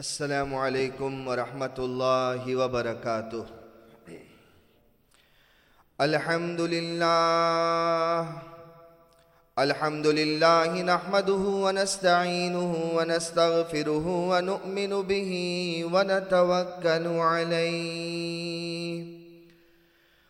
السلام علیکم ورحمۃ اللہ وبرکاتہ۔ الحمد للہ الحمد للہ نحمده ونستعینه ونستغفره ونؤمن به ونتوکل علیہ۔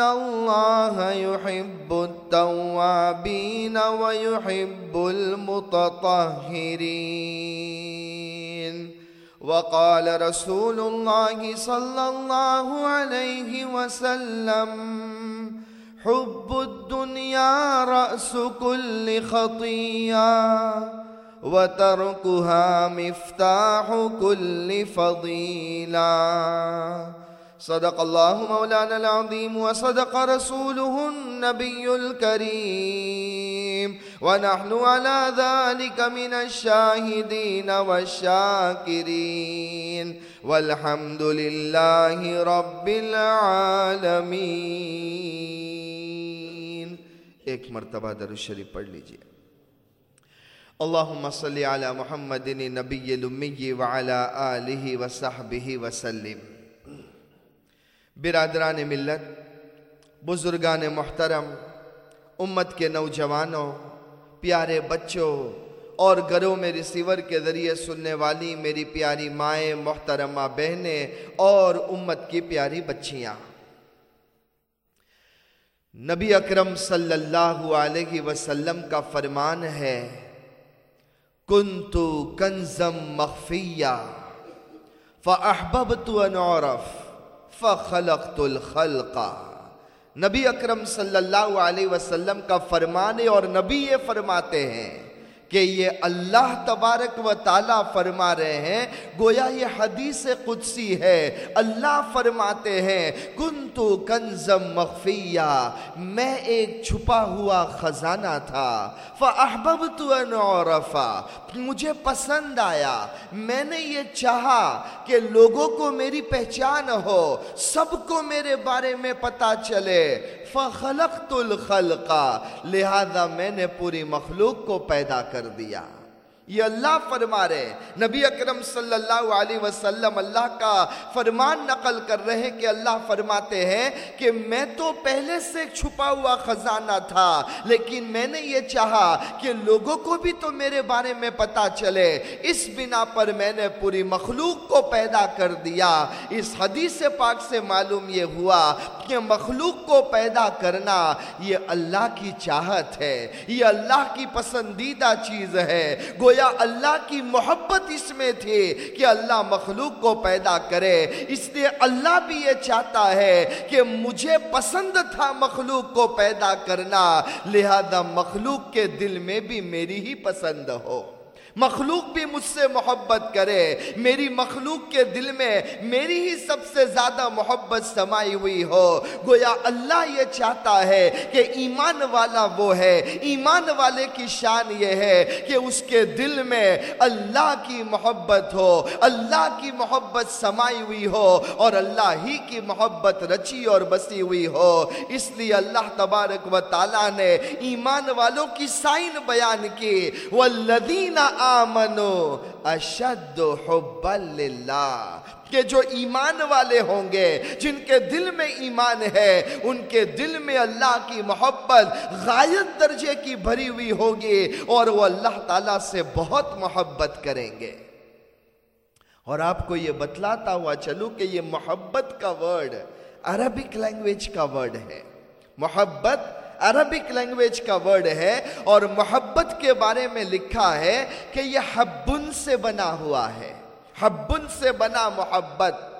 الله يحب التوابين ويحب المتطهرين. وقال رسول الله صلى الله عليه وسلم حب الدنيا رأس كل خطية وتركها مفتاح كل فضيلة. صدق الله مولانا العظيم وصدق رسوله النبي الكريم ونحن على ذلك من الشاهدين والشاكرين والحمد لله رب العالمين ایک مرتبہ در الشریف پڑھ لیجیے. اللہم صلی علی محمد نبی الامی وعلی آلہ وصحبہ وسلم برادران ملت، بزرگان محترم، امت کے نوجوانوں، پیارے بچوں اور گھروں میں ریسیور کے ذریعے سننے والی میری پیاری مائیں، محترمہ بہنیں اور امت کی پیاری بچیاں۔ نبی اکرم صلی اللہ علیہ وسلم کا فرمان ہے، کنتو کنزم مخفیہ فأحببت ان عرف فخلقت الخلق۔ نبی اکرم صلی اللہ علیہ وسلم کا فرمانے اور نبی یہ فرماتے ہیں کہ یہ اللہ تبارک و تعالیٰ فرما رہے ہیں، گویا یہ حدیث قدسی ہے۔ اللہ فرماتے ہیں، کنتو کنزم مخفیہ، میں ایک چھپا ہوا خزانہ تھا۔ فَأَحْبَبْتُ أَنْ عُرَفَا مجھے پسند آیا۔ میں نے یہ چاہا کہ لوگوں کو میری پہچان ہو، سب کو میرے بارے میں پتا چلے۔ فَخَلَقْتُ الْخَلْقَ، لہذا میں نے پوری مخلوق کو پیدا کر دیا۔ یہ اللہ فرما رہے نبی اکرم صلی اللہ علیہ وسلم اللہ کا فرمان نقل کر رہے ہیں کہ اللہ فرماتے ہیں کہ میں تو پہلے سے چھپا ہوا خزانہ تھا، لیکن میں نے یہ چاہا کہ لوگوں کو بھی تو میرے بارے میں پتا چلے۔ اس بنا پر میں نے پوری مخلوق کو پیدا کر دیا۔ اس حدیث پاک سے معلوم یہ ہوا کہ مخلوق کو پیدا کرنا یہ اللہ کی چاہت ہے۔ یہ اللہ کی پسندیدہ چیز ہے۔ گویا اللہ کی محبت اس میں تھی کہ اللہ مخلوق کو پیدا کرے، اس لیے اللہ بھی یہ چاہتا ہے کہ مجھے پسند تھا مخلوق کو پیدا کرنا، لہذا مخلوق کے دل میں بھی میری ہی پسند ہو۔ مخلوق بھی مجھ سے محبت کرے۔ میری مخلوق کے دل میں میری ہی سب سے زیادہ محبت سمائی ہوئی ہو۔ گویا اللہ یہ چاہتا ہے کہ ایمان والا وہ ہے۔ ایمان والے کی شان یہ ہے کہ اس کے دل میں اللہ کی محبت ہو۔ اللہ کی محبت سمائی ہوئی ہو اور اللہ ہی کی محبت رچی اور بسی ہوئی ہو۔ اس لیے اللہ تبارک و تعالیٰ نے ایمان والوں کی سائن بیان کی۔ والذین آمنو اشد حب للہ۔ کہ جو ایمان والے ہوں گے، جن کے دل میں ایمان ہے، ان کے دل میں اللہ کی محبت غایت درجے کی بھری ہوئی ہوگی اور وہ اللہ تعالیٰ سے بہت محبت کریں گے۔ اور آپ کو یہ بتلاتا ہوا چلو کہ یہ محبت کا ورڈ عربک لینگویج کا ورڈ ہے۔ محبت عربک لینگویج کا ورڈ ہے اور محبت کے بارے میں لکھا ہے کہ یہ حبن سے بنا ہوا ہے۔ حبن سے بنا محبت۔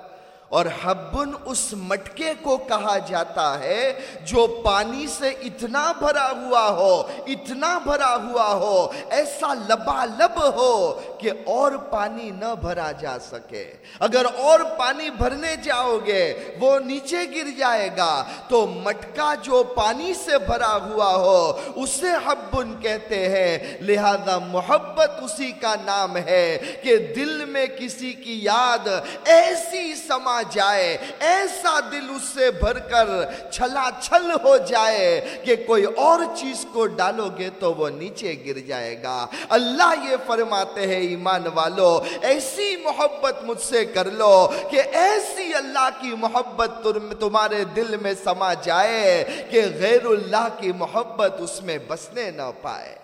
اور حبن اس مٹکے کو کہا جاتا ہے جو پانی سے اتنا بھرا ہوا ہو، اتنا بھرا ہوا ہو، ایسا لبا لب ہو کہ اور پانی نہ بھرا جا سکے۔ اگر اور پانی بھرنے جاؤ گے، وہ نیچے گر جائے گا۔ تو مٹکا جو پانی سے بھرا ہوا ہو، اسے حبن کہتے ہیں۔ لہذا محبت اسی کا نام ہے کہ دل میں کسی کی یاد ایسی سما جائے، ایسا دل اس سے بھر کر چھلا چھل ہو جائے کہ کوئی اور چیز کو ڈالو گے تو وہ نیچے گر جائے گا۔ اللہ یہ فرماتے ہیں، ایمان والو، ایسی محبت مجھ سے کر لو کہ ایسی اللہ کی محبت تمہارے دل میں سما جائے کہ غیر اللہ کی محبت اس میں بسنے نہ پائے۔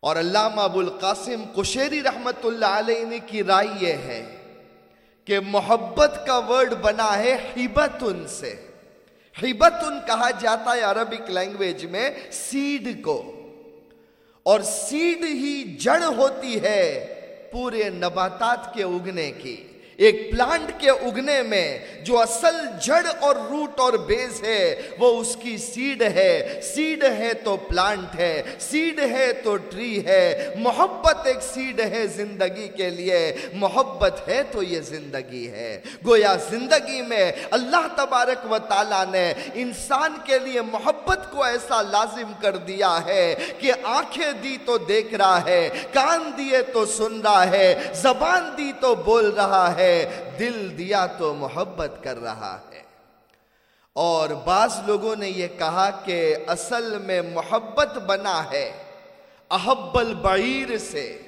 اور علامہ ابو القاسم قشیری رحمت اللہ علیہ کی رائے یہ ہے۔ کہ محبت کا ورڈ بنا ہے حبتن سے۔ حبتن کہا جاتا ہے عربک لینگویج میں سیڈ کو۔ اور سیڈ ہی جڑ ہوتی ہے پورے نباتات کے اگنے کی۔ ایک پلانٹ کے اگنے میں جو اصل جڑ اور روٹ اور بیس ہے، وہ اس کی سیڈ ہے۔ سیڈ ہے تو پلانٹ ہے، سیڈ ہے تو ٹری ہے۔ محبت ایک سیڈ ہے زندگی کے لیے۔ محبت ہے تو یہ زندگی ہے۔ گویا زندگی میں اللہ تبارک و تعالیٰ نے انسان کے لیے محبت کو ایسا لازم کر دیا ہے کہ آنکھیں دی تو دیکھ رہا ہے، کان دیے تو سن رہا ہے، زبان دی تو بول رہا ہے۔ ہے، دل دیا تو محبت کر رہا ہے۔ اور بعض لوگوں نے یہ کہا کہ اصل میں محبت بنا ہے، احب البعیر سے۔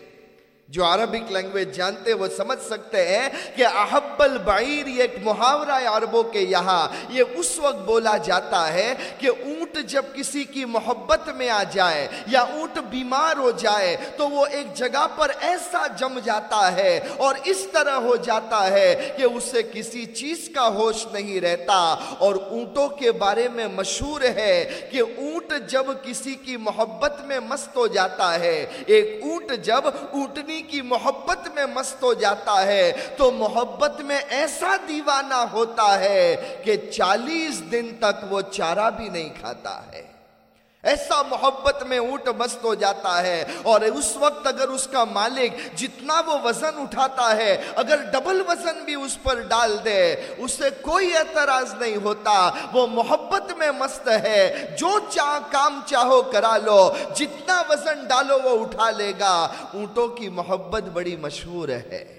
جو عربک لینگویج جانتے وہ سمجھ سکتے ہیں کہ احب البعیر یہ ایک محاورہ عربوں کے یہاں۔ یہ اس وقت بولا جاتا ہے کہ اونٹ جب کسی کی محبت میں آ جائے یا اونٹ بیمار ہو جائے تو وہ ایک جگہ پر ایسا جم جاتا ہے اور اس طرح ہو جاتا ہے کہ اسے کسی چیز کا ہوش نہیں رہتا۔ اور اونٹوں کے بارے میں مشہور ہے کہ اونٹ جب کسی کی محبت میں مست ہو جاتا ہے، ایک اونٹ جب اونٹنی کی محبت میں مست ہو جاتا ہے، تو محبت میں ایسا دیوانہ ہوتا ہے کہ چالیس دن تک وہ چارہ بھی نہیں کھاتا ہے۔ ایسا محبت میں اونٹ مست ہو جاتا ہے اور اس وقت اگر اس کا مالک جتنا وہ وزن اٹھاتا ہے، اگر ڈبل وزن بھی اس پر ڈال دے، اسے کوئی اعتراض نہیں ہوتا۔ وہ محبت میں مست ہے۔ جو چاہ کام چاہو کرا لو، جتنا وزن ڈالو وہ اٹھا لے گا۔ اونٹوں کی محبت بڑی مشہور ہے۔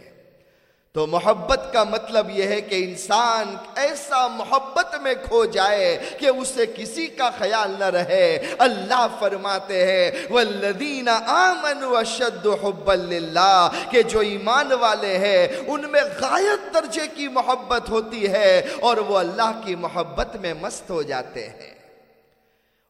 تو محبت کا مطلب یہ ہے کہ انسان ایسا محبت میں کھو جائے کہ اسے کسی کا خیال نہ رہے۔ اللہ فرماتے ہیں والذین آمنوا اشد حبا للہ کہ جو ایمان والے ہیں، ان میں غایت درجے کی محبت ہوتی ہے اور وہ اللہ کی محبت میں مست ہو جاتے ہیں۔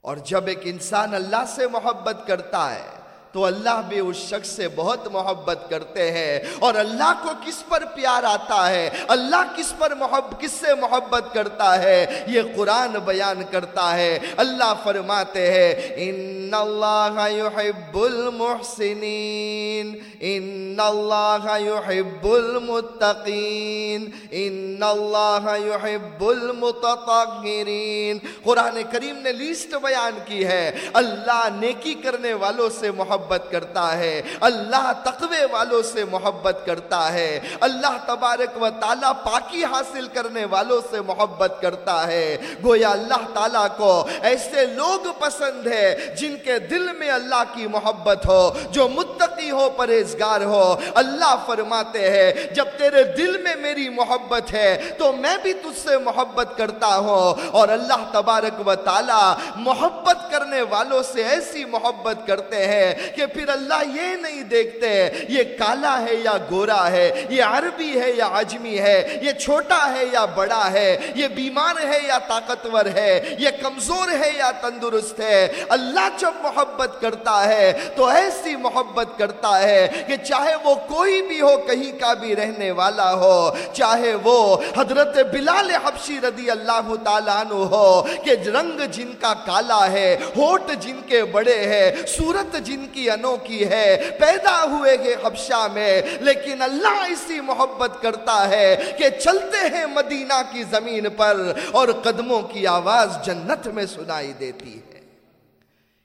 اور جب ایک انسان اللہ سے محبت کرتا ہے تو اللہ بھی اس شخص سے بہت محبت کرتے ہیں۔ اور اللہ کو کس پر پیار آتا ہے؟ اللہ کس پر محبت کس سے محبت کرتا ہے؟ یہ قرآن بیان کرتا ہے۔ اللہ فرماتے ہیں، ان اللہ يحب المحسنین ان اللہ يحب المتقین ان اللہ يحب المتطہرین قرآن کریم نے لیسٹ بیان کی ہے۔ اللہ نیکی کرنے والوں سے محبت محبت کرتا ہے، اللہ تقوی والوں سے محبت کرتا ہے، اللہ تبارک و تعالیٰ پاکی حاصل کرنے والوں سے محبت کرتا ہے۔ گویا اللہ تعالیٰ کو ایسے لوگ پسند ہے جن کے دل میں اللہ کی محبت ہو، جو متقی ہو پریزگار ہو۔ اللہ فرماتے ہیں، جب تیرے دل میں میری محبت ہے تو میں بھی تجھ سے محبت کرتا ہوں۔ اور اللہ تبارک و تعالیٰ محبت کرنے والوں سے ایسی محبت کرتے ہیں کہ پھر اللہ یہ نہیں دیکھتے یہ کالا ہے یا گورا ہے، یہ عربی ہے یا عجمی ہے، یہ چھوٹا ہے یا بڑا ہے، یہ بیمار ہے یا طاقتور ہے، یہ کمزور ہے یا تندرست ہے۔ اللہ جب محبت کرتا ہے تو ایسی محبت کرتا ہے کہ چاہے وہ کوئی بھی ہو، کہیں کا بھی رہنے والا ہو، چاہے وہ حضرت بلال حبشی رضی اللہ تعالیٰ عنہ ہو کہ رنگ جن کا کالا ہے، ہوٹ جن کے بڑے ہیں صورت جن کی انوکھی ہے، پیدا ہوئے گے حبشہ میں۔ لیکن اللہ اسی محبت کرتا ہے کہ چلتے ہیں مدینہ کی زمین پر اور قدموں کی آواز جنت میں سنائی دیتی ہے۔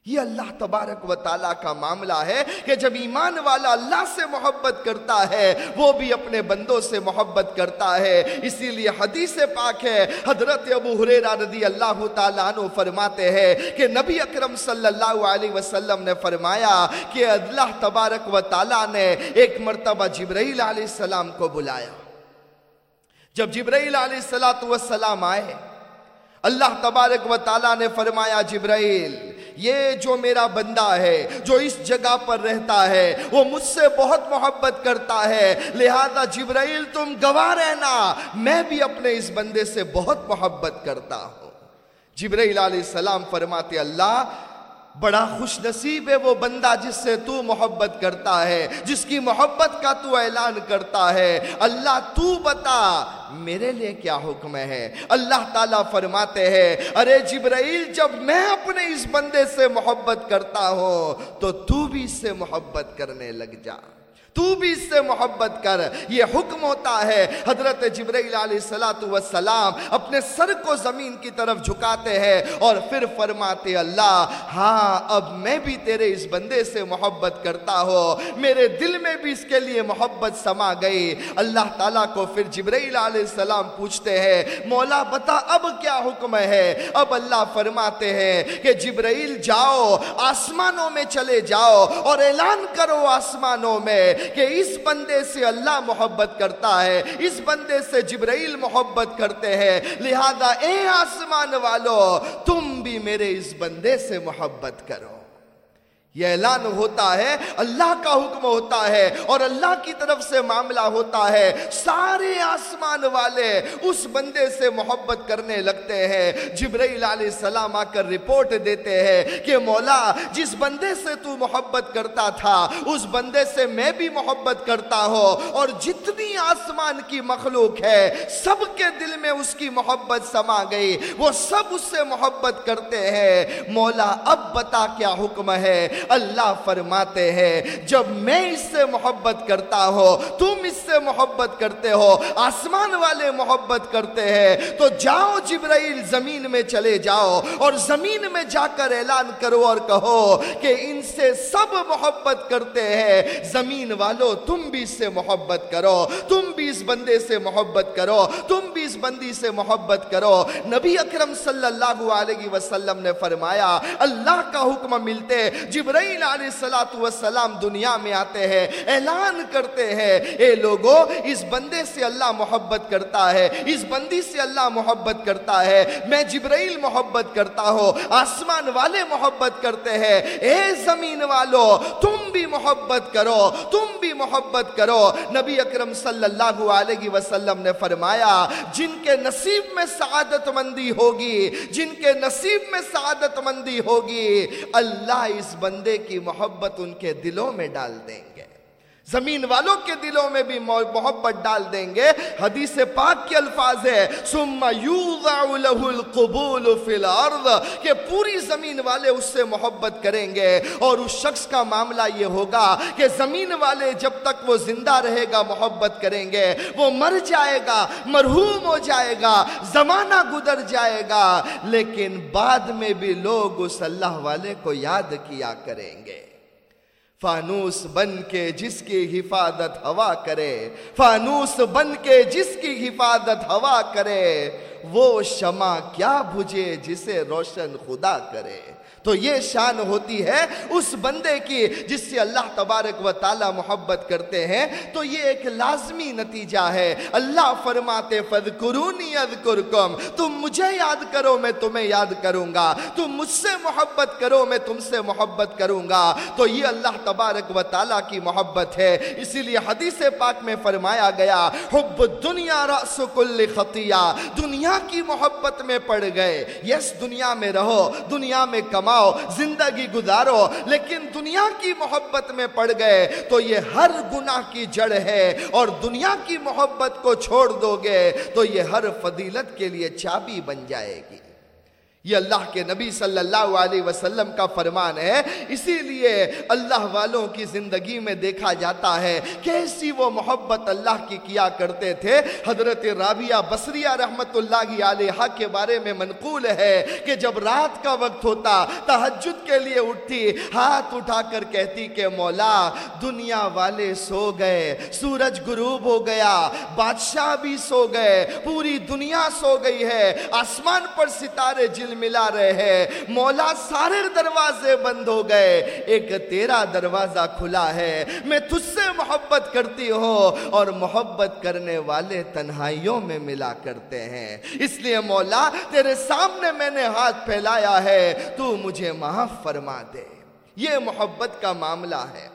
یہ اللہ تبارک و تعالیٰ کا معاملہ ہے کہ جب ایمان والا اللہ سے محبت کرتا ہے، وہ بھی اپنے بندوں سے محبت کرتا ہے۔ اسی لیے حدیث پاک ہے، حضرت ابو حریرہ رضی اللہ تعالیٰ عنہ فرماتے ہیں کہ نبی اکرم صلی اللہ علیہ وسلم نے فرمایا کہ اللہ تبارک و تعالیٰ نے ایک مرتبہ جبرائیل علیہ السلام کو بلایا۔ جب جبرائیل علیہ السلام آئے، اللہ تبارک و تعالیٰ نے فرمایا، جبرائیل یہ جو میرا بندہ ہے، جو اس جگہ پر رہتا ہے، وہ مجھ سے بہت محبت کرتا ہے۔ لہذا جبرائیل، تم گواہ رہنا، میں بھی اپنے اس بندے سے بہت محبت کرتا ہوں۔ جبرائیل علیہ السلام فرماتے، اللہ بڑا خوش نصیب ہے وہ بندہ جس سے تو محبت کرتا ہے، جس کی محبت کا تو اعلان کرتا ہے۔ اللہ تو بتا میرے لیے کیا حکم ہے۔ اللہ تعالیٰ فرماتے ہیں، ارے جبرائیل، جب میں اپنے اس بندے سے محبت کرتا ہوں تو تو بھی اس سے محبت کرنے لگ جا۔ تو بھی اس سے محبت کر۔ یہ حکم ہوتا ہے، حضرت جبرائیل علیہ السلام اپنے سر کو زمین کی طرف جھکاتے ہیں اور پھر فرماتے اللہ ہاں اب میں بھی تیرے اس بندے سے محبت کرتا ہو میرے دل میں بھی اس کے لیے محبت سما گئی۔ اللہ تعالیٰ کو پھر جبرائیل علیہ السلام پوچھتے ہیں، مولا، بتا اب کیا حکم ہے؟ اب اللہ فرماتے ہیں کہ، جبرائیل، جاؤ، آسمانوں میں چلے جاؤ اور اعلان کرو آسمانوں میں۔ کہ اس بندے سے اللہ محبت کرتا ہے، اس بندے سے جبرائیل محبت کرتے ہیں۔ لہذا اے آسمان والو، تم بھی میرے اس بندے سے محبت کرو۔ یہ اعلان ہوتا ہے، اللہ کا حکم ہوتا ہے اور اللہ کی طرف سے معاملہ ہوتا ہے۔ سارے آسمان والے اس بندے سے محبت کرنے لگتے ہیں۔ جبرائیل علیہ السلام آ کر رپورٹ دیتے ہیں کہ مولا، جس بندے سے تو محبت کرتا تھا، اس بندے سے میں بھی محبت کرتا ہوں۔ اور جتنی آسمان کی مخلوق ہے، سب کے دل میں اس کی محبت سما گئی۔ وہ سب اس سے محبت کرتے ہیں۔ مولا، اب بتا کیا حکم ہے۔ اللہ فرماتے ہیں، جب میں اس سے محبت کرتا ہوں، تم اس سے محبت کرتے ہو، آسمان والے محبت کرتے ہیں، تو جاؤ جبرائیل زمین میں چلے جاؤ اور زمین میں جا کر اعلان کرو اور کہو کہ ان سے سب محبت کرتے ہیں۔ زمین والو، تم بھی اس سے محبت کرو، تم بھی اس بندے سے محبت کرو، تم بھی اس بندی سے محبت کرو۔ نبی اکرم صلی اللہ علیہ وسلم نے فرمایا، اللہ کا حکم ملتے، جبرائیل جبرائیل علیہ السلام دنیا میں آتے ہیں، اعلان کرتے ہیں، اے لوگو، اس بندے سے اللہ محبت کرتا ہے، اس بندی سے اللہ محبت کرتا ہے، میں جبرائیل محبت کرتا ہوں، آسمان والے محبت کرتے ہیں، اے زمین والو، تم بھی محبت کرو، تم بھی محبت کرو۔ نبی اکرم صلی اللہ علیہ وسلم نے فرمایا، جن کے نصیب میں سعادت مندی ہوگی، جن کے نصیب میں سعادت مندی ہوگی، اللہ اس بندے کی محبت ان کے دلوں میں ڈال دیں۔ گے زمین والوں کے دلوں میں بھی محبت ڈال دیں گے۔ حدیث پاک کے الفاظ ہے ثم یوضع له القبول فی الارض۔ کہ پوری زمین والے اس سے محبت کریں گے۔ اور اس شخص کا معاملہ یہ ہوگا کہ زمین والے جب تک وہ زندہ رہے گا، محبت کریں گے۔ وہ مر جائے گا، مرحوم ہو جائے گا، زمانہ گزر جائے گا۔ لیکن بعد میں بھی لوگ اس اللہ والے کو یاد کیا کریں گے۔ فانوس بن کے جس کی حفاظت ہوا کرے، فانوس بن کے جس کی حفاظت ہوا کرے، وہ شمع کیا بجھے جسے روشن خدا کرے۔ تو یہ شان ہوتی ہے اس بندے کی جس سے اللہ تبارک و تعالی محبت کرتے ہیں، تو یہ ایک لازمی نتیجہ ہے۔ اللہ فرماتے، فذکرونی اذکرکم۔ تم مجھے یاد کرو، میں تمہیں یاد کروں گا۔ تم مجھ سے محبت کرو، میں تم سے محبت کروں گا۔ تو یہ اللہ تبارک و تعالی کی محبت ہے۔ اسی لیے حدیث پاک میں فرمایا گیا، حب دنیا رأس کل خطیہ۔ دنیا کی محبت میں پڑ گئے۔ یس، دنیا میں رہو۔ دنیا میں کما زندگی گزارو، لیکن دنیا کی محبت میں پڑ گئے، تو یہ ہر گناہ کی جڑ ہے اور دنیا کی محبت کو چھوڑ دو گے، تو یہ ہر فضیلت کے لیے چابی بن جائے گی۔ یہ اللہ کے نبی صلی اللہ علیہ وسلم کا فرمان ہے۔ اسی لیے اللہ والوں کی زندگی میں دیکھا جاتا ہے کیسی وہ محبت اللہ کی کیا کرتے تھے۔ حضرت رابعہ بصریہ رحمت اللہ علیہ کے بارے میں منقول ہے کہ جب رات کا وقت ہوتا تحجد کے لیے اٹھتی ہاتھ اٹھا کر کہتی کہ مولا، دنیا والے سو گئے، سورج غروب ہو گیا، بادشاہ بھی سو گئے، پوری دنیا سو گئی ہے، آسمان پر ستارے جل ملا رہے ہیں۔ مولا سارے دروازے بند ہو گئے۔ ایک تیرا دروازہ کھلا ہے۔ میں تجھ سے محبت کرتی ہوں اور محبت کرنے والے تنہائیوں میں ملا کرتے ہیں۔ اس لیے مولا، تیرے سامنے میں نے ہاتھ پھیلایا ہے۔ تو مجھے معاف فرما دے۔ یہ محبت کا معاملہ ہے۔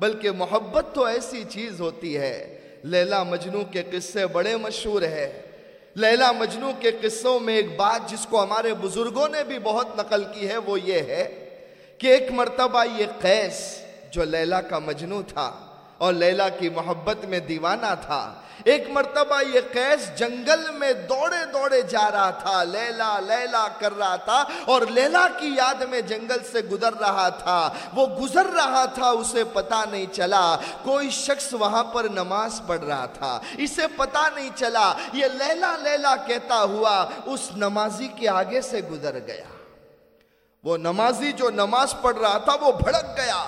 بلکہ محبت تو ایسی چیز ہوتی ہے۔ لیلہ مجنو کے قصے بڑے مشہور ہے لیلہ مجنو کے قصوں میں ایک بات جس کو ہمارے بزرگوں نے بھی بہت نقل کی ہے، وہ یہ ہے کہ ایک مرتبہ یہ قیس جو لیلا کا مجنو تھا اور لیلا کی محبت میں دیوانہ تھا ایک مرتبہ یہ قیس جنگل میں دوڑے دوڑے جا رہا تھا، لیلا لیلا کر رہا تھا اور لیلا کی یاد میں جنگل سے گزر رہا تھا۔ وہ گزر رہا تھا، اسے پتا نہیں چلا۔ کوئی شخص وہاں پر نماز پڑھ رہا تھا۔ اسے پتا نہیں چلا۔ یہ لیلا لیلا کہتا ہوا اس نمازی کے آگے سے گزر گیا۔ وہ نمازی جو نماز پڑھ رہا تھا، وہ بھڑک گیا۔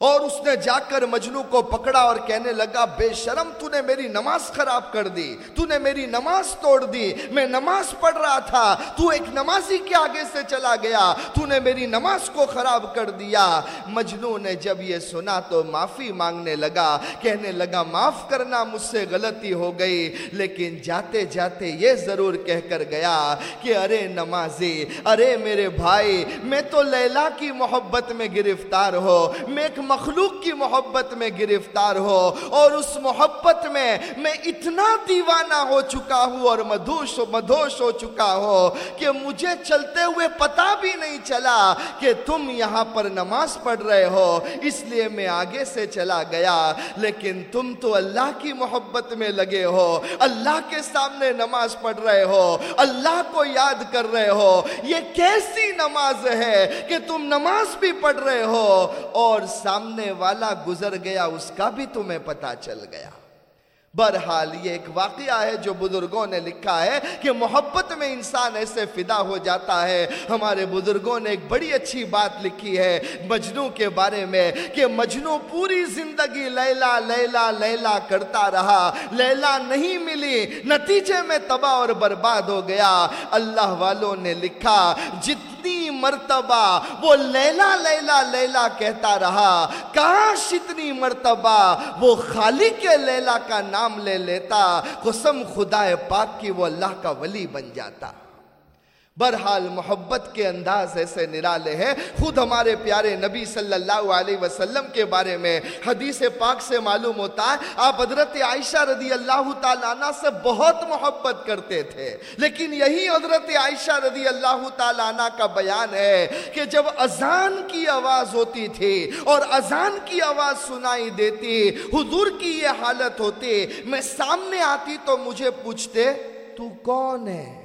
اور اس نے جا کر مجنو کو پکڑا اور کہنے لگا، بے شرم تو نے میری نماز خراب کر دی، تو نے میری نماز توڑ دی، میں نماز پڑھ رہا تھا، تو ایک نمازی کے آگے سے چلا گیا، تو نے میری نماز کو خراب کر دیا۔ مجنو نے جب یہ سنا تو معافی مانگنے لگا، کہنے لگا، معاف کرنا مجھ سے غلطی ہو گئی۔ لیکن جاتے جاتے یہ ضرور کہہ کر گیا کہ ارے نمازی، ارے میرے بھائی، میں تو لیلا کی محبت میں گرفتار ہو، میں ایک مخلوق کی محبت میں گرفتار ہو اور اس محبت میں میں اتنا دیوانہ ہو چکا ہوں اور مدھوش مدھوش ہو چکا ہو کہ مجھے چلتے ہوئے پتا بھی نہیں چلا کہ تم یہاں پر نماز پڑھ رہے ہو، اس لیے میں آگے سے چلا گیا۔ لیکن تم تو اللہ کی محبت میں لگے ہو، اللہ کے سامنے نماز پڑھ رہے ہو، اللہ کو یاد کر رہے ہو۔ یہ کیسی نماز ہے کہ تم نماز بھی پڑھ رہے ہو اور سامنے سامنے والا گزر گیا، اس کا بھی تمہیں پتا چل گیا۔ برحال یہ ایک واقعہ ہے جو بزرگوں نے لکھا ہے کہ محبت میں انسان ایسے فدا ہو جاتا ہے۔ ہمارے بزرگوں نے ایک بڑی اچھی بات لکھی ہے مجنو کے بارے میں کہ مجنو پوری زندگی لیلا لیلا لیلا کرتا رہا۔ لیلا نہیں ملی، نتیجے میں تباہ اور برباد ہو گیا۔ اللہ والوں نے لکھا جتنی مرتبہ وہ لیلا لیلا لیلا کہتا رہا، کاش اتنی مرتبہ وہ خالق لیلا کا نام لے لیتا، قسم خدا پاک کی وہ اللہ کا ولی بن جاتا۔ برحال محبت کے انداز ایسے نرالے ہیں۔ خود ہمارے پیارے نبی صلی اللہ علیہ وسلم کے بارے میں حدیث پاک سے معلوم ہوتا ہے۔ آپ حضرت عائشہ رضی اللہ تعالیٰ عنہ سے بہت محبت کرتے تھے۔ لیکن یہی حضرت عائشہ رضی اللہ تعالیٰ عنہ کا بیان ہے کہ جب اذان کی آواز ہوتی تھی اور اذان کی آواز سنائی دیتی، حضور کی یہ حالت ہوتی، میں سامنے آتی تو مجھے پوچھتے، تو کون ہے؟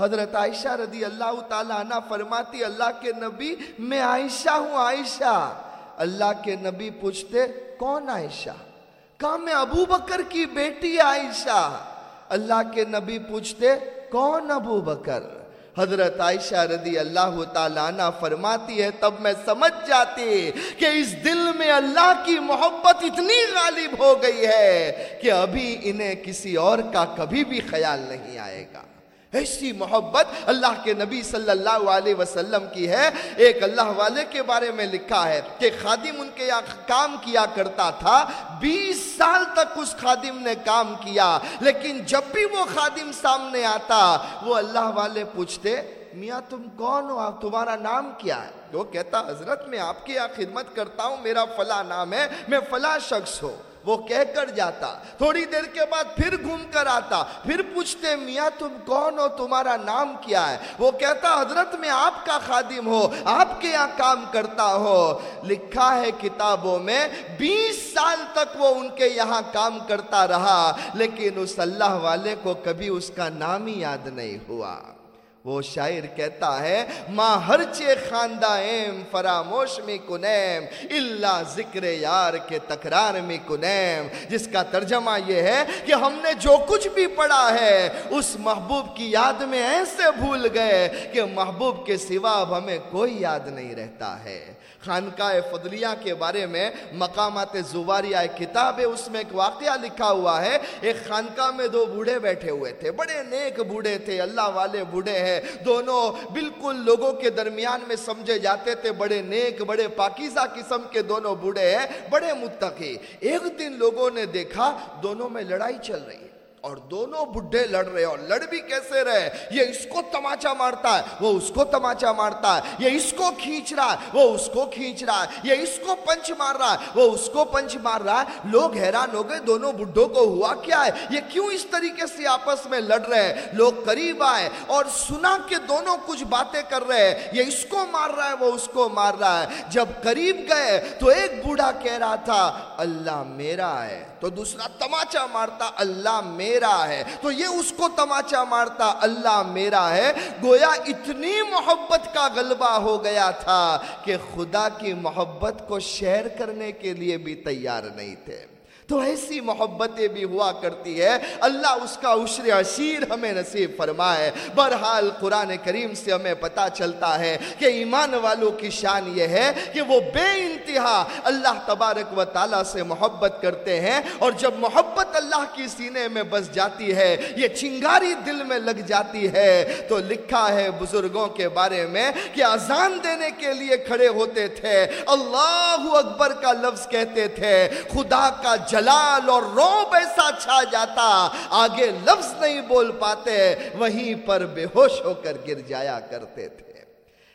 حضرت عائشہ رضی اللہ تعالیٰ عنہ فرماتی، اللہ کے نبی، میں عائشہ ہوں، عائشہ۔ اللہ کے نبی پوچھتے، کون عائشہ؟ کہا میں ابو بکر کی بیٹی عائشہ؟ اللہ کے نبی پوچھتے، کون ابو بکر؟ حضرت عائشہ رضی اللہ تعالیٰ عنہ فرماتی ہے، تب میں سمجھ جاتی کہ اس دل میں اللہ کی محبت اتنی غالب ہو گئی ہے کہ ابھی انہیں کسی اور کا کبھی بھی خیال نہیں آئے گا۔ ایسی محبت اللہ کے نبی صلی اللہ علیہ وسلم کی ہے۔ ایک اللہ والے کے بارے میں لکھا ہے کہ خادم ان کے کام کیا کرتا تھا۔ بیس سال تک اس خادم نے کام کیا، لیکن جب بھی وہ خادم سامنے آتا، وہ اللہ والے پوچھتے، میاں تم کون ہو؟ تمہارا نام کیا ہے؟ وہ کہتا، حضرت میں آپ کے یہاں خدمت کرتا ہوں، میرا فلاں نام ہے، میں فلاں شخص ہوں۔ وہ کہہ کر جاتا۔ تھوڑی دیر کے بعد پھر گھوم کر آتا۔ پھر پوچھتے، میاں، تم کون ہو؟ تمہارا نام کیا ہے؟ وہ کہتا، حضرت میں آپ کا خادم ہو، آپ کے یہاں کام کرتا ہو۔ لکھا ہے کتابوں میں، بیس سال تک وہ ان کے یہاں کام کرتا رہا، لیکن اس اللہ والے کو کبھی اس کا نام ہی یاد نہیں ہوا۔ وہ شاعر کہتا ہے، ماں ہر چے خاندہ ایم فراموش میں کنیم اللہ ذکر یار کے تکرار میں کنیم۔ جس کا ترجمہ یہ ہے کہ ہم نے جو کچھ بھی پڑھا ہے، اس محبوب کی یاد میں ایسے بھول گئے کہ محبوب کے سوا اب ہمیں کوئی یاد نہیں رہتا ہے۔ خانقاہ فضلیہ کے بارے میں مقامات زواریہ کتاب ہے، اس میں ایک واقعہ لکھا ہوا ہے۔ ایک خانقاہ میں دو بوڑھے بیٹھے ہوئے تھے۔ بڑے نیک بوڑھے تھے، اللہ والے بوڑھے ہیں۔ دونوں بالکل لوگوں کے درمیان میں سمجھے جاتے تھے۔ بڑے نیک، بڑے پاکیزہ قسم کے دونوں بوڑھے ہیں، بڑے متقی۔ ایک دن لوگوں نے دیکھا، دونوں میں لڑائی چل رہی ہے۔ اور دونوں بڈھے لڑ رہے اور لڑ بھی کیسے رہے؟ یہ اس کو تماچا مارتا ہے، وہ اس کو تماچا مارتا ہے، یہ اس کو کھینچ رہا ہے، وہ اس کو کھینچ رہا ہے، یہ اس کو پنچ مار رہا ہے، وہ اس کو پنچ مار رہا ہے۔ لوگ حیران ہو گئے، دونوں بڈھوں کو ہوا کیا ہے؟ یہ کیوں اس طریقے سے آپس میں لڑ رہے ہیں؟ لوگ قریب آئے اور سنا کہ دونوں کچھ باتیں کر رہے ہیں۔ یہ اس کو مار رہا ہے، وہ اس کو مار رہا ہے۔ جب قریب گئے تو ایک بوڑھا کہہ رہا تھا، اللہ میرا ہے۔ تو دوسرا تماچا مارتا، اللہ میرا میرا ہے۔ تو یہ اس کو تماچا مارتا، اللہ میرا ہے۔ گویا اتنی محبت کا غلبہ ہو گیا تھا کہ خدا کی محبت کو شیئر کرنے کے لیے بھی تیار نہیں تھے۔ تو ایسی محبتیں بھی ہوا کرتی ہے۔ اللہ اس کا عشر عشیر ہمیں نصیب فرمائے۔ برحال قرآن کریم سے ہمیں پتا چلتا ہے کہ ایمان والوں کی شان یہ ہے کہ وہ بے انتہا اللہ تبارک و تعالیٰ سے محبت کرتے ہیں اور جب محبت اللہ کی سینے میں بس جاتی ہے، یہ چنگاری دل میں لگ جاتی ہے۔ تو لکھا ہے بزرگوں کے بارے میں کہ اذان دینے کے لیے کھڑے ہوتے تھے، اللہ اکبر کا لفظ کہتے تھے، خدا کا جلال اور روب ایسا چھا جاتا، آگے لفظ نہیں بول پاتے، وہیں پر بے ہوش ہو کر گر جایا کرتے تھے۔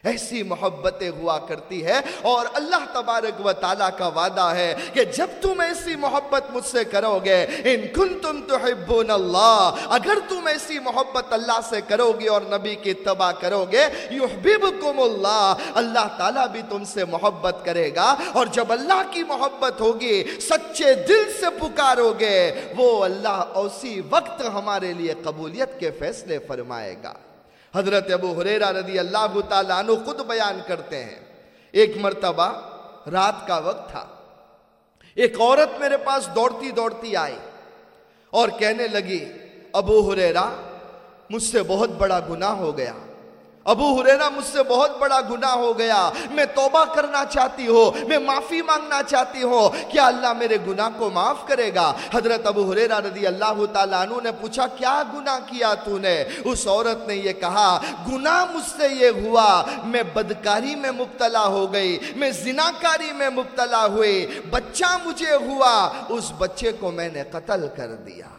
ایسی محبتیں ہوا کرتی ہے اور اللہ تبارک و تعالیٰ کا وعدہ ہے کہ جب تم ایسی محبت مجھ سے کرو گے ان کن تم تحبون اللہ، اگر تم ایسی محبت اللہ سے کرو گے اور نبی کی اتباع کرو گے یحببکم اللہ اللہ تعالیٰ بھی تم سے محبت کرے گا اور جب اللہ کی محبت ہوگی، سچے دل سے پکارو گے وہ اللہ اسی وقت ہمارے لیے قبولیت کے فیصلے فرمائے گا۔ حضرت ابو حریرہ رضی اللہ تعالیٰ عنہ خود بیان کرتے ہیں۔ ایک مرتبہ رات کا وقت تھا۔ ایک عورت میرے پاس دوڑتی دوڑتی آئی اور کہنے لگی، ابو حریرہ مجھ سے بہت بڑا گناہ ہو گیا۔ ابو حریرہ مجھ سے بہت بڑا گناہ ہو گیا۔ میں توبہ کرنا چاہتی ہوں، میں معافی مانگنا چاہتی ہوں۔ کیا اللہ میرے گناہ کو معاف کرے گا؟ حضرت ابو حریرہ رضی اللہ تعالیٰ عنہ نے پوچھا، کیا گناہ کیا تو نے؟ اس عورت نے یہ کہا، گناہ مجھ سے یہ ہوا، میں بدکاری میں مبتلا ہو گئی، میں زناکاری میں مبتلا ہوئی، بچہ مجھے ہوا، اس بچے کو میں نے قتل کر دیا۔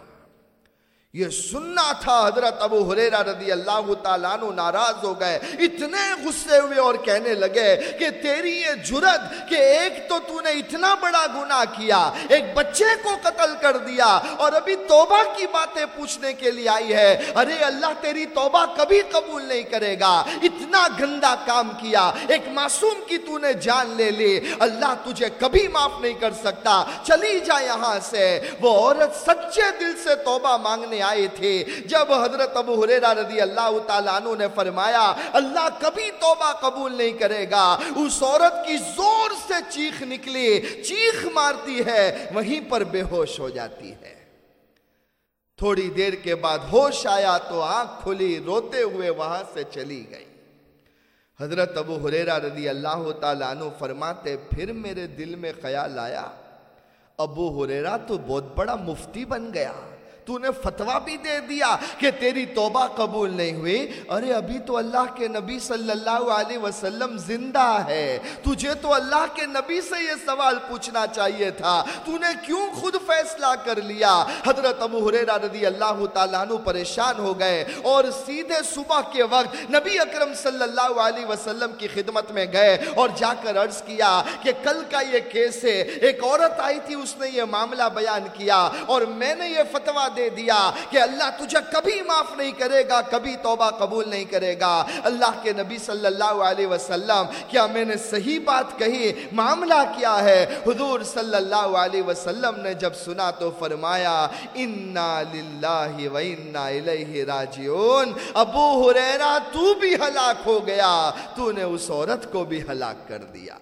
یہ سننا تھا، حضرت ابو حریرہ رضی اللہ تعالیٰ عنہ ناراض ہو گئے، اتنے غصے ہوئے اور کہنے لگے کہ تیری یہ جرد کہ ایک تو تو نے اتنا بڑا گناہ کیا، ایک بچے کو قتل کر دیا، اور ابھی توبہ کی باتیں پوچھنے کے لیے آئی ہے۔ ارے اللہ تیری توبہ کبھی قبول نہیں کرے گا۔ اتنا گندا کام کیا، ایک معصوم کی تو نے جان لے لی۔ اللہ تجھے کبھی معاف نہیں کر سکتا۔ چلی جا یہاں سے۔ وہ عورت سچے دل سے توبہ مانگنے آئی تھی جب حضرت ابو حریرہ رضی اللہ تعالیٰ عنہ نے فرمایا، اللہ کبھی توبہ قبول نہیں کرے گا۔ اس عورت کی زور سے چیخ نکلی چیخ مارتی ہے، وہیں پر بے ہوش ہو جاتی ہے۔ تھوڑی دیر کے بعد ہوش آیا تو آنکھ کھلی، روتے ہوئے وہاں سے چلی گئی۔ حضرت ابو حریرہ رضی اللہ تعالیٰ عنہ فرماتے، پھر میرے دل میں خیال آیا، ابو حریرہ تو بہت بڑا مفتی بن گیا۔ تو نے فتوہ بھی دے دیا کہ تیری توبہ قبول نہیں ہوئی۔ ارے ابھی تو اللہ کے نبی صلی اللہ علیہ وسلم زندہ ہے۔ تجھے تو اللہ کے نبی سے یہ سوال پوچھنا چاہیے تھا۔ تو نے کیوں خود فیصلہ کر لیا؟ حضرت ابو حریرہ رضی اللہ تعالیٰ عنہ پریشان ہو گئے اور سیدھے صبح کے وقت نبی اکرم صلی اللہ علیہ وسلم کی خدمت میں گئے اور جا کر عرض کیا کہ کل کا یہ کیس ہے ایک عورت آئی تھی، اس نے یہ معاملہ بیان کیا اور میں نے یہ فتوہ دے دیا کہ اللہ تجھے کبھی معاف نہیں کرے گا، کبھی توبہ قبول نہیں کرے گا۔ اللہ کے نبی صلی اللہ علیہ وسلم، کیا میں نے صحیح بات کہی؟ معاملہ کیا ہے؟ حضور صلی اللہ علیہ وسلم نے جب سنا تو فرمایا، انا للہ و انا الیہ راجعون۔ ابو حریرہ تو بھی ہلاک ہو گیا۔ تو نے اس عورت کو بھی ہلاک کر دیا۔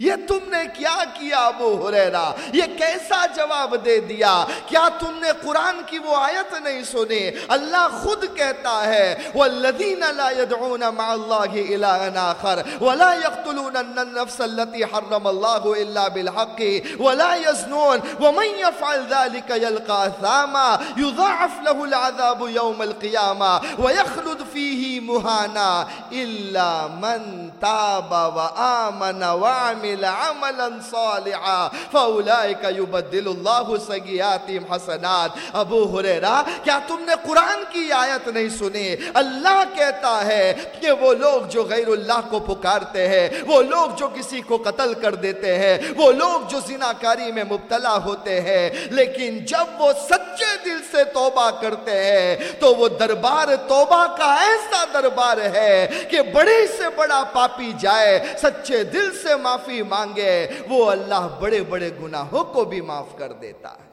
یہ تم نے کیا کیا ابو حریرہ یہ کیسا جواب دے دیا؟ کیا تم نے قرآن کی وہ آیت نہیں سنی؟ اللہ خود کہتا ہے، وَالَّذِينَ لَا يَدْعُونَ مَعَ اللَّهِ إِلَىٰ آخر، وَلَا يَقْتُلُونَ النَّفْسَ الَّتِي حَرَّمَ اللَّهُ إِلَّا بِالْحَقِّ، وَلَا يَزْنُونَ، وَمَنْ يَفْعَلْ ذَلِكَ يَلْقَى ثَامًا، يُضَاعَفْ لَهُ الْعَذَابُ يَوْمَ الْقِيَامَةِ، وَيَخْلُدْ فِيهِ مُهَانًا إِلَّا مَنْ تَابَ وَآمَنَ وَعَمِلَ وعمل عملا صالحا فاولائک یبدل اللہ سگیاتیم حسنات۔ ابو حریرہ کیا تم نے قرآن کی آیت نہیں سنی؟ اللہ کہتا ہے کہ وہ لوگ جو غیر اللہ کو پکارتے ہیں، وہ لوگ جو کسی کو قتل کر دیتے ہیں، وہ لوگ جو زناکاری میں مبتلا ہوتے ہیں۔ لیکن جب وہ سچے دل سے توبہ کرتے ہیں، تو وہ دربار توبہ کا ایسا دربار ہے کہ بڑے سے بڑا پاپی جائے، سچے دل سے معافی مانگے وہ اللہ بڑے بڑے گناہوں کو بھی معاف کر دیتا ہے۔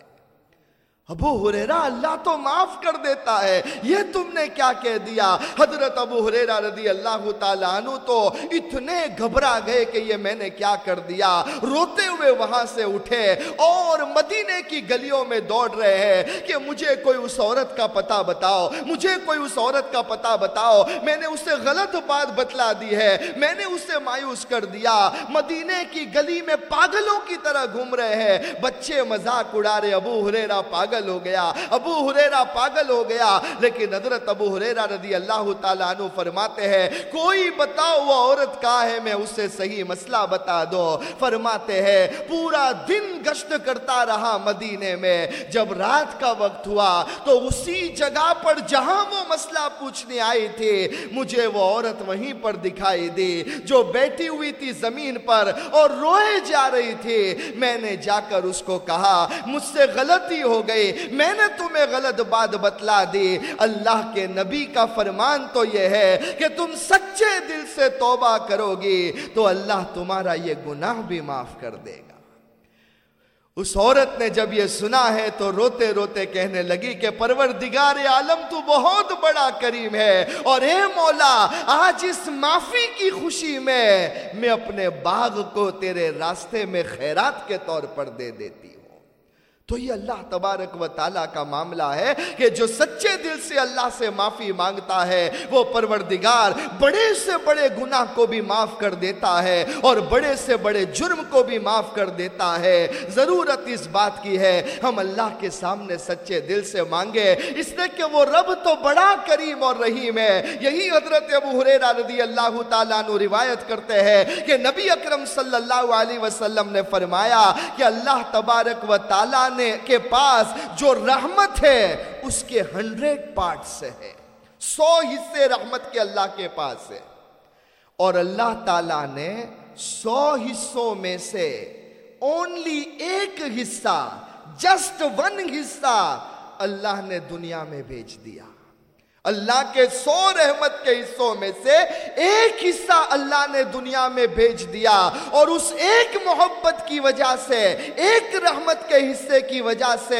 ابو حریرہ اللہ تو معاف کر دیتا ہے۔ یہ تم نے کیا کہہ دیا؟ حضرت ابو حریرہ رضی اللہ تعالیٰ عنہ تو اتنے گھبرا گئے کہ یہ میں نے کیا کر دیا۔ روتے ہوئے وہاں سے اٹھے اور مدینے کی گلیوں میں دوڑ رہے ہیں کہ مجھے کوئی اس عورت کا پتہ بتاؤ۔ مجھے کوئی اس عورت کا پتہ بتاؤ۔ میں نے اسے غلط بات بتلا دی ہے۔ میں نے اسے مایوس کر دیا۔ مدینے کی گلی میں پاگلوں کی طرح گھوم رہے ہیں۔ بچے مذاق اڑا رہے ابو حریرہ پاگل پاگل ہو گیا، ابو حریرہ پاگل ہو گیا۔ لیکن حضرت ابو حریرہ رضی اللہ تعالیٰ عنہ فرماتے ہیں، کوئی بتاؤ وہ عورت کا ہے، میں اسے صحیح مسئلہ بتا دو۔ فرماتے ہیں، پورا دن گشت کرتا رہا مدینے میں۔ جب رات کا وقت ہوا تو اسی جگہ پر جہاں وہ مسئلہ پوچھنے آئی تھی، مجھے وہ عورت وہیں پر دکھائی دی جو بیٹھی ہوئی تھی زمین پر اور روئے جا رہی تھی۔ میں نے جا کر اس کو کہا، مجھ سے غلطی ہو گئی۔ میں نے تمہیں غلط بات بتلا دی۔ اللہ کے نبی کا فرمان تو یہ ہے کہ تم سچے دل سے توبہ کرو گی تو اللہ تمہارا یہ گناہ بھی معاف کر دے گا۔ اس عورت نے جب یہ سنا ہے تو روتے روتے کہنے لگی کہ پروردگار عالم تو بہت بڑا کریم ہے اور اے مولا، آج اس معافی کی خوشی میں میں اپنے باغ کو تیرے راستے میں خیرات کے طور پر دے دیتی تو یہ اللہ تبارک و تعالیٰ کا معاملہ ہے کہ جو سچے دل سے اللہ سے معافی مانگتا ہے، وہ پروردگار بڑے سے بڑے گناہ کو بھی معاف کر دیتا ہے اور بڑے سے بڑے جرم کو بھی معاف کر دیتا ہے۔ ضرورت اس بات کی ہے، ہم اللہ کے سامنے سچے دل سے مانگے۔ اس نے کہ وہ رب تو بڑا کریم اور رحیم ہے۔ یہی حضرت ابو حریرہ رضی اللہ تعالیٰ نو روایت کرتے ہیں کہ نبی اکرم صلی اللہ علیہ وسلم نے فرمایا کہ اللہ تبارک و تعالیٰ نے کے پاس جو رحمت ہے، اس کے ہنڈریڈ پارٹ ہے۔ سو حصے رحمت کے اللہ کے پاس ہے۔ اور اللہ تعالیٰ نے سو حصوں میں سے اونلی ایک حصہ جسٹ ون حصہ اللہ نے دنیا میں بھیج دیا۔ اللہ کے سو رحمت کے حصوں میں سے ایک حصہ اللہ نے دنیا میں بھیج دیا اور اس ایک محبت کی وجہ سے، ایک رحمت کے حصے کی وجہ سے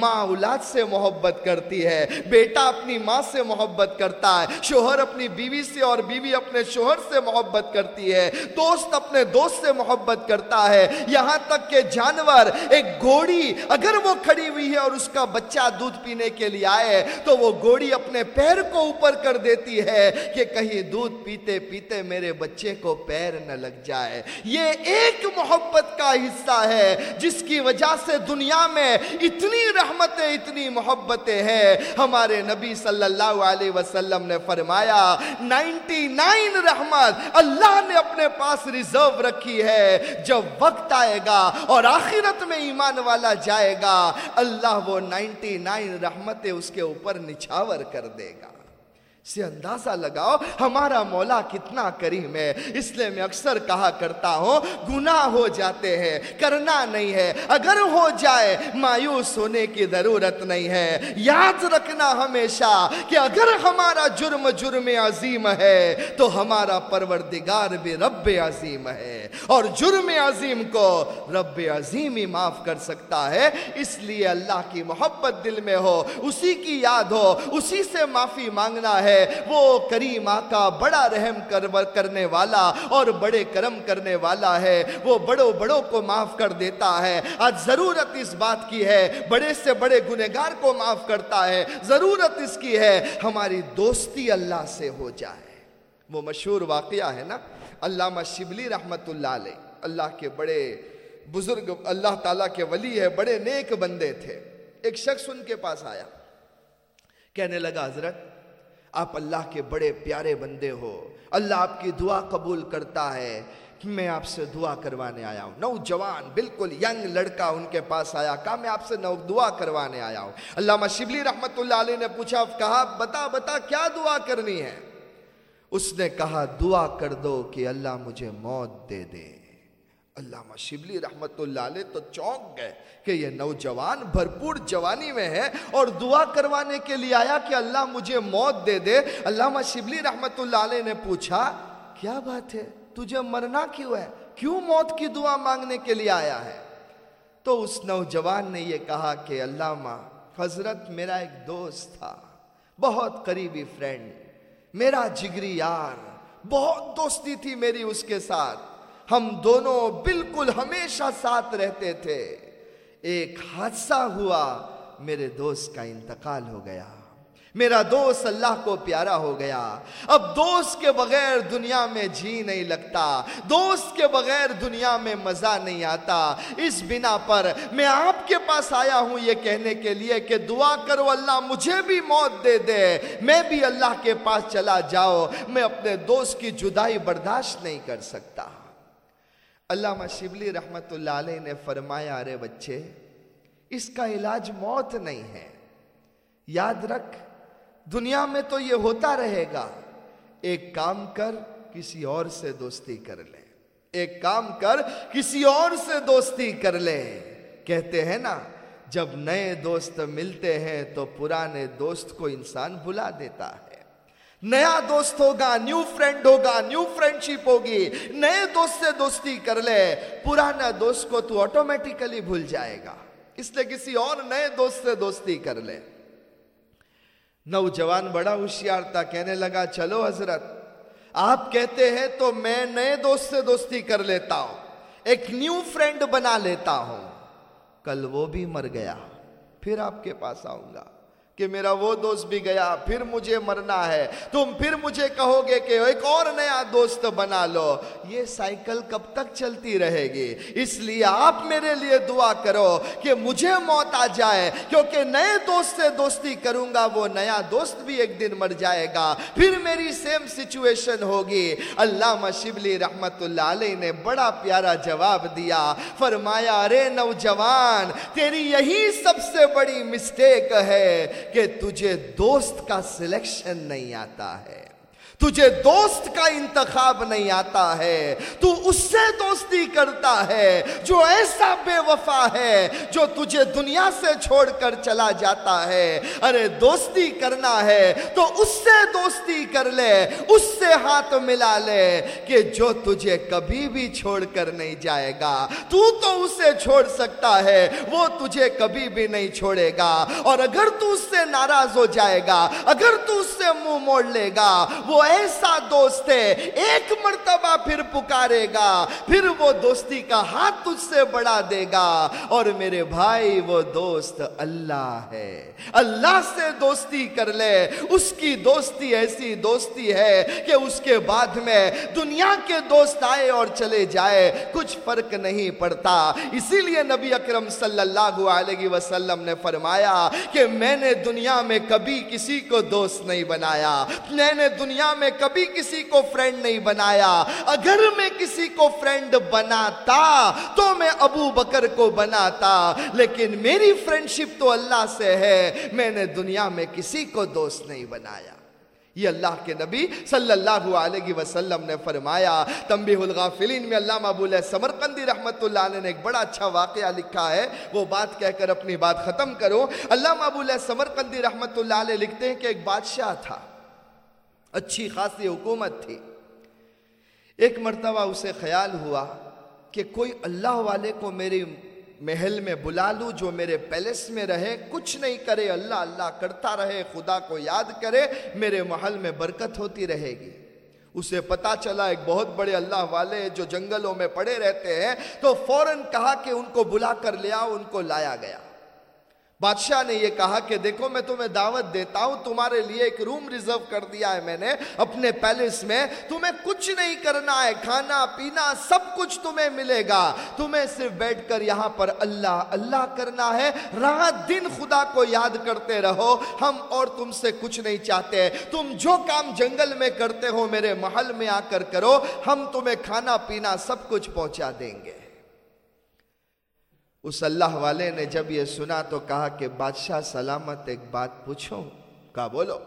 ماں اولاد سے محبت کرتی ہے، بیٹا اپنی ماں سے محبت کرتا ہے، شوہر اپنی بیوی سے اور بیوی اپنے شوہر سے محبت کرتی ہے، دوست اپنے دوست سے محبت کرتا ہے۔ یہاں تک کہ جانور، ایک گھوڑی اگر وہ کھڑی ہوئی ہے اور اس کا بچہ دودھ پینے کے لیے آئے، تو وہ گھوڑی اپنے پیر کو اوپر کر دیتی ہے کہ کہیں دودھ پیتے پیتے میرے بچے کو پیر نہ لگ جائے۔ یہ ایک محبت کا حصہ ہے، جس کی وجہ سے دنیا میں اتنی رحمتیں، اتنی محبتیں ہیں۔ ہمارے نبی صلی اللہ علیہ وسلم نے فرمایا، نائنٹی نائن رحمت اللہ نے اپنے پاس ریزرو رکھی ہے۔ جب وقت آئے گا اور آخرت میں ایمان والا جائے گا، اللہ وہ نائنٹی نائن رحمتیں اس کے اوپر نچھاور کر دے۔ گا سے اندازہ لگاؤ ہمارا مولا کتنا کریم ہے۔ اس لیے میں اکثر کہا کرتا ہوں، گناہ ہو جاتے ہیں، کرنا نہیں ہے۔ اگر ہو جائے، مایوس ہونے کی ضرورت نہیں ہے۔ یاد رکھنا ہمیشہ کہ اگر ہمارا جرم جرم عظیم ہے، تو ہمارا پروردگار بھی رب عظیم ہے۔ اور جرم عظیم کو رب عظیم ہی معاف کر سکتا ہے۔ اس لیے اللہ کی محبت دل میں ہو، اسی کی یاد ہو، اسی سے معافی مانگنا ہے۔ وہ کریم آقا بڑا رحم کرنے والا اور بڑے کرم کرنے والا ہے وہ بڑوں بڑوں کو معاف کر دیتا ہے آج ضرورت اس بات کی ہے بڑے سے بڑے گنہگار کو معاف کرتا ہے ضرورت اس کی ہے ہماری دوستی اللہ سے ہو جائے وہ مشہور واقعہ ہے نا علامہ شبلی رحمت اللہ علیہ اللہ کے بڑے بزرگ اللہ تعالیٰ کے ولی ہے بڑے نیک بندے تھے ایک شخص ان کے پاس آیا کہنے لگا حضرت آپ اللہ کے بڑے پیارے بندے ہو۔ اللہ آپ کی دعا قبول کرتا ہے۔ میں آپ سے دعا کروانے آیا ہوں۔ نوجوان، بالکل ینگ لڑکا ان کے پاس آیا۔ کہا، میں آپ سے نو دعا کروانے آیا ہوں۔ علامہ شبلی رحمت اللہ علیہ نے پوچھا کہا بتا بتا کیا دعا کرنی ہے؟ اس نے کہا، دعا کر دو کہ اللہ مجھے موت دے دے۔ علامہ شبلی رحمت اللہ علیہ تو چونک گئے کہ یہ نوجوان بھرپور جوانی میں ہے اور دعا کروانے کے لیے آیا کہ اللہ مجھے موت دے دے۔ علامہ شبلی رحمت اللہ علیہ نے پوچھا، کیا بات ہے؟ تجھے مرنا کیوں ہے؟ کیوں موت کی دعا مانگنے کے لیے آیا ہے؟ تو اس نوجوان نے یہ کہا کہ علامہ، حضرت میرا ایک دوست تھا، بہت قریبی فرینڈ، میرا جگری یار، بہت دوستی تھی میری اس کے ساتھ۔ ہم دونوں بالکل ہمیشہ ساتھ رہتے تھے۔ ایک حادثہ ہوا، میرے دوست کا انتقال ہو گیا۔ میرا دوست اللہ کو پیارا ہو گیا۔ اب دوست کے بغیر دنیا میں جی نہیں لگتا۔ دوست کے بغیر دنیا میں مزہ نہیں آتا۔ اس بنا پر میں آپ کے پاس آیا ہوں یہ کہنے کے لیے کہ دعا کرو، اللہ مجھے بھی موت دے دے۔ میں بھی اللہ کے پاس چلا جاؤ۔ میں اپنے دوست کی جدائی برداشت نہیں کر سکتا۔ علامہ شبلی رحمت اللہ علیہ نے فرمایا، ارے بچے، اس کا علاج موت نہیں ہے۔ یاد رکھ، دنیا میں تو یہ ہوتا رہے گا۔ ایک کام کر، کسی اور سے دوستی کر لے۔ ایک کام کر، کسی اور سے دوستی کر لے۔ کہتے ہیں نا، جب نئے دوست ملتے ہیں تو پرانے دوست کو انسان بھلا دیتا ہے۔ نیا دوست ہوگا نیو فرینڈ ہوگا نیو فرینڈشپ ہوگی نئے دوست سے دوستی کر لے پرانا دوست کو تو آٹومیٹیکلی بھول جائے گا اس لیے کسی اور نئے دوست سے دوستی کر لے نوجوان بڑا ہوشیار تھا کہنے لگا چلو حضرت آپ کہتے ہیں تو میں نئے دوست سے دوستی کر لیتا ہوں ایک نیو فرینڈ بنا لیتا ہوں کل وہ بھی مر گیا پھر آپ کے پاس آؤں گا کہ میرا وہ دوست بھی گیا، پھر مجھے مرنا ہے۔ تم پھر مجھے کہو گے کہ ایک اور نیا دوست بنا لو۔ یہ سائیکل کب تک چلتی رہے گی؟ اس لیے آپ میرے لیے دعا کرو کہ مجھے موت آ جائے، کیونکہ نئے دوست سے دوستی کروں گا، وہ نیا دوست بھی ایک دن مر جائے گا۔ پھر میری سیم سچویشن ہوگی۔ علامہ شبلی رحمت اللہ علیہ نے بڑا پیارا جواب دیا۔ فرمایا، ارے نوجوان، تیری یہی سب سے بڑی مسٹیک ہے کہ تجھے دوست کا سلیکشن نہیں آتا ہے۔ تجھے دوست کا انتخاب نہیں آتا ہے، تو اس سے دوستی کرتا ہے، جو ایسا بے وفا ہے، جو تجھے دنیا سے چھوڑ کر چلا جاتا ہے۔ ارے، دوستی کرنا ہے، تو اس سے دوستی کر لے، اس سے ہاتھ ملا لے کہ جو تجھے کبھی بھی چھوڑ کر نہیں جائے گا۔ تو تو اسے چھوڑ سکتا ہے، وہ تجھے کبھی بھی نہیں چھوڑے گا۔ اور اگر تو اس سے ناراض ہو جائے گا، اگر تو اس سے منہ موڑ لے گا، وہ ایسا دوست ہے، ایک مرتبہ پھر پکارے گا، پھر وہ دوستی کا ہاتھ تجھ سے بڑھا دے گا۔ اور میرے بھائی، وہ دوست اللہ ہے۔ اللہ سے دوستی کر لے۔ اس کی دوستی ایسی دوستی ہے کہ اس کے بعد میں دنیا کے دوست آئے اور چلے جائے، کچھ فرق نہیں پڑتا۔ اسی لیے نبی اکرم صلی اللہ علیہ وسلم نے فرمایا کہ میں نے دنیا میں کبھی کسی کو دوست نہیں بنایا۔ میں نے دنیا میں کبھی کسی کو فرینڈ نہیں بنایا۔ اگر میں کسی کو فرینڈ بناتا تو میں ابو بکر کو بناتا، لیکن میری فرینڈشپ تو اللہ سے ہے، میں نے دنیا میں کسی کو دوست نہیں بنایا۔ یہ اللہ کے نبی صلی اللہ علیہ وسلم نے فرمایا۔ تنبیہ الغافلین میں اللہ مبول سمرقندی رحمت اللہ علیہ نے ایک بڑا اچھا واقعہ لکھا ہے۔ وہ بات کہہ کر اپنی بات ختم کرو۔ اللہ مبول سمرقندی رحمت اللہ علیہ لکھتے ہیں کہ ایک بادشاہ تھا۔ اچھی خاصی حکومت تھی۔ ایک مرتبہ اسے خیال ہوا کہ کوئی اللہ والے کو میری محل میں بلا لوں، جو میرے پیلس میں رہے، کچھ نہیں کرے، اللہ اللہ کرتا رہے، خدا کو یاد کرے، میرے محل میں برکت ہوتی رہے گی۔ اسے پتا چلا ایک بہت بڑے اللہ والے جو جنگلوں میں پڑے رہتے ہیں، تو فوراً کہا کہ ان کو بلا کر لیا ان کو لایا گیا۔ بادشاہ نے یہ کہا کہ دیکھو میں تمہیں دعوت دیتا ہوں، تمہارے لیے ایک روم ریزرو کر دیا ہے میں نے اپنے پیلس میں۔ تمہیں کچھ نہیں کرنا ہے، کھانا، پینا، سب کچھ تمہیں ملے گا۔ تمہیں صرف بیٹھ کر یہاں پر اللہ اللہ کرنا ہے۔ رات دن خدا کو یاد کرتے رہو، ہم اور تم سے کچھ نہیں چاہتے۔ تم جو کام جنگل میں کرتے ہو، میرے محل میں آ کر کرو۔ ہم تمہیں کھانا، پینا، سب کچھ پہنچا دیں گے۔ اس اللہ والے نے جب یہ سنا تو کہا کہ بادشاہ سلامت ایک بات پوچھوں کہا، بولو،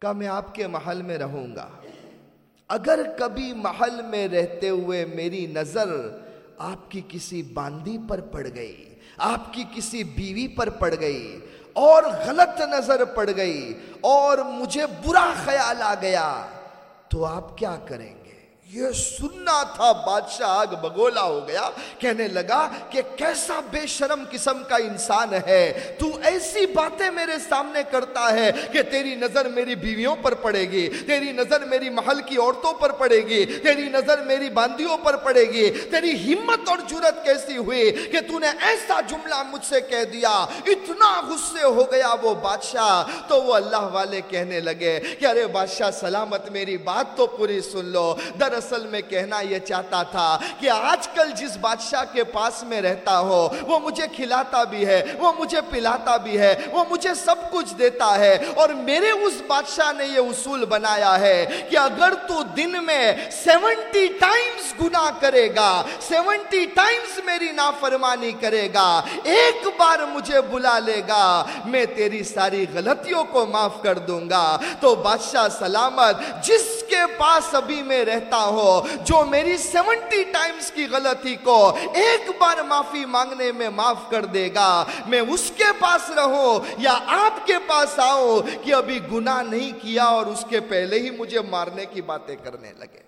کہا، میں آپ کے محل میں رہوں گا۔ اگر کبھی محل میں رہتے ہوئے میری نظر آپ کی کسی باندی پر پڑ گئی، آپ کی کسی بیوی پر پڑ گئی، اور غلط نظر پڑ گئی، اور مجھے برا خیال آ گیا، تو آپ کیا کریں؟ گے یہ سننا تھا، بادشاہ آگ بگولا ہو گیا، کہنے لگا کہ کیسا بے شرم قسم کا انسان ہے، تو ایسی باتیں میرے سامنے کرتا ہے کہ تیری نظر میری بیویوں پر پڑے گی، تیری نظر میری محل کی عورتوں پر پڑے گی، تیری نظر میری باندیوں پر پڑے گی۔ تیری ہمت اور جرت کیسی ہوئی کہ تو نے ایسا جملہ مجھ سے کہہ دیا؟ اتنا غصے ہو گیا وہ بادشاہ۔ تو وہ اللہ والے کہنے لگے کہ ارے بادشاہ، سلامت میری بات تو پوری سن لو۔ در اصل میں کہنا یہ چاہتا تھا کہ آج کل جس بادشاہ کے پاس میں رہتا ہو، وہ مجھے کھلاتا بھی ہے، وہ مجھے پلاتا بھی ہے، وہ مجھے سب کچھ دیتا ہے۔ اور میرے اس بادشاہ نے یہ اصول بنایا ہے کہ اگر تو دن میں سیونٹی ٹائمز گناہ کرے گا، سیونٹی ٹائمز میری نافرمانی کرے گا، ایک بار مجھے بلا لے گا، میں تیری ساری غلطیوں کو معاف کر دوں گا۔ تو بادشاہ سلامت، جس کے پاس ابھی میں رہتا ہو، جو میری سیونٹی ٹائمز کی غلطی کو ایک بار معافی مانگنے میں معاف کر دے گا۔ میں اس کے پاس رہوں یا آپ کے پاس آؤں کہ ابھی گناہ نہیں کیا اور اس کے پہلے ہی مجھے مارنے کی باتیں کرنے لگے۔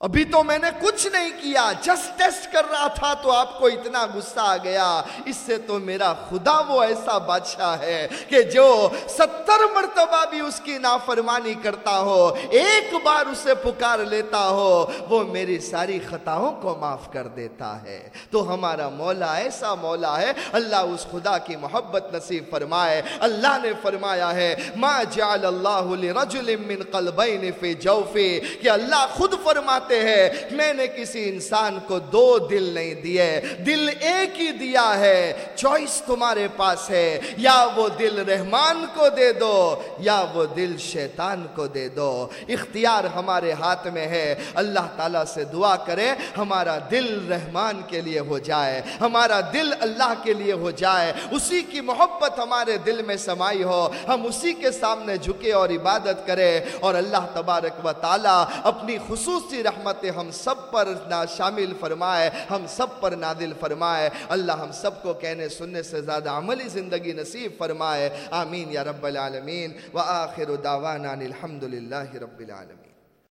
ابھی تو میں نے کچھ نہیں کیا جسٹ ٹیسٹ کر رہا تھا تو آپ کو اتنا غصہ آ گیا۔ اس سے تو میرا خدا وہ ایسا بادشاہ ہے کہ جو ستر مرتبہ بھی اس کی نافرمانی کرتا ہو، ایک بار اسے پکار لیتا ہو، وہ میری ساری خطاؤں کو معاف کر دیتا ہے۔ تو ہمارا مولا ایسا مولا ہے، اللہ اس خدا کی محبت نصیب فرمائے۔ اللہ نے فرمایا ہے، ما جعل اللہ لرجل من قلبین فی جوفی، کہ اللہ خود فرماتا ہیں، میں نے کسی انسان کو دو دل نہیں دیے، دل ایک ہی دیا ہے، چوائس تمہارے پاس ہے، یا وہ دل رحمان کو دے دو، یا وہ دل شیطان کو دے دو۔ اختیار ہمارے ہاتھ میں ہے، اللہ تعالیٰ سے دعا کرے، ہمارا دل رحمان کے لیے ہو جائے، ہمارا دل اللہ کے لیے ہو جائے۔ اسی کی محبت ہمارے دل میں سمائی ہو، ہم اسی کے سامنے جھکے اور عبادت کرے اور اللہ تبارک و تعالیٰ اپنی خصوصی رحمت رحمت ہم سب پر شامل فرمائے، ہم سب پر نادل فرمائے۔ اللہ ہم سب کو کہنے سننے سے زیادہ عملی زندگی نصیب فرمائے۔ آمین یا رب العالمین۔ وآخر دعوانا الحمدللہ رب العالمین۔